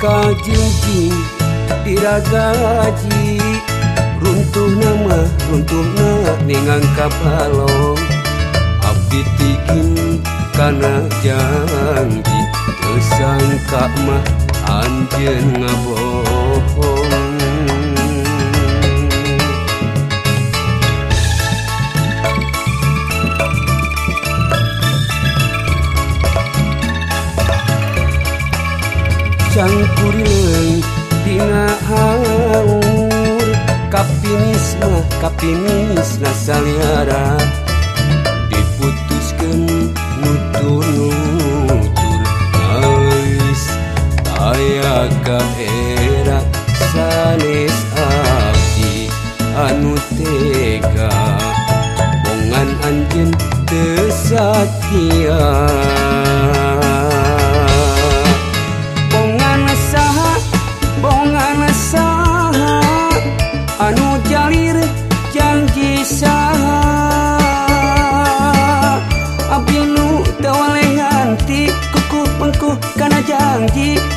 kajjing diragaji runtuh nama runtuh dengan kapalong. Abdi tikin kana janji tersangka mah Anjen ngabohong cangkurleungtina haur. Kapinisna kapinisna saliara. Diputuskeun nutun nutur ais aya ka era sanes abdi anu tega. Bongan anjeun teu perdi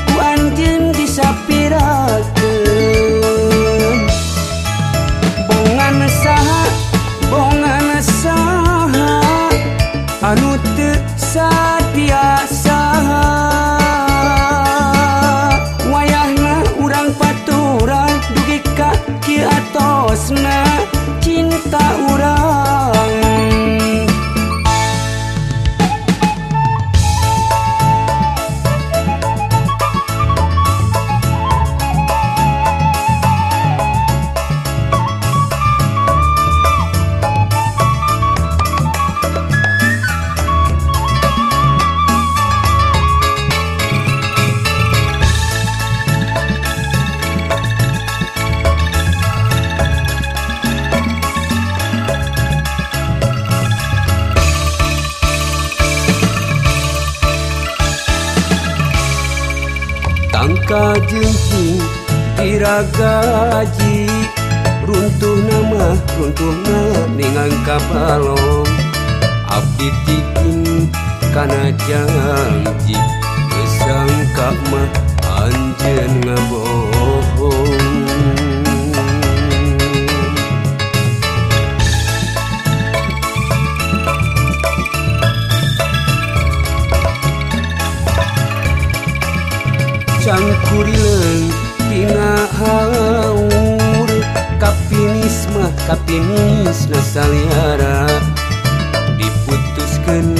angka jengking diragaji. Runtuh nama runtuh dengan kapalong. Abdi tikin kana janji. Kesangka mah anjen ngabohong cangkurtina haur. Kapinisme kapinis nasaliara. Diputuskan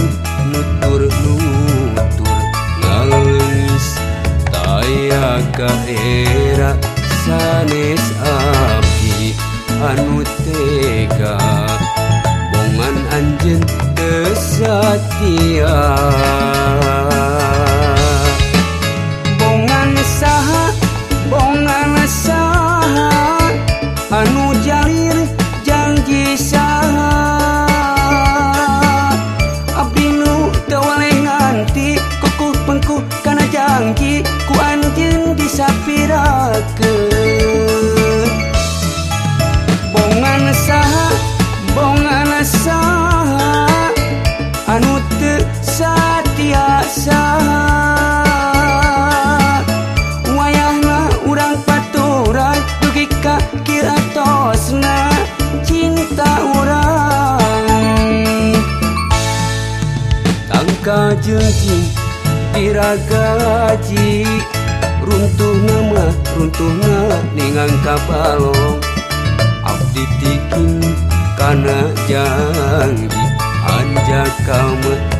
nutur nutur. Nangis taya kaera sanes api anu tega. Bongan anjen kesatia pisah wayahna urang paturan dugi ka kiratosna cinta urang. Tangka janji piraga gaji runtuh nama runtuhna ningan kapalong abdi tikin kana janji anjak kalmah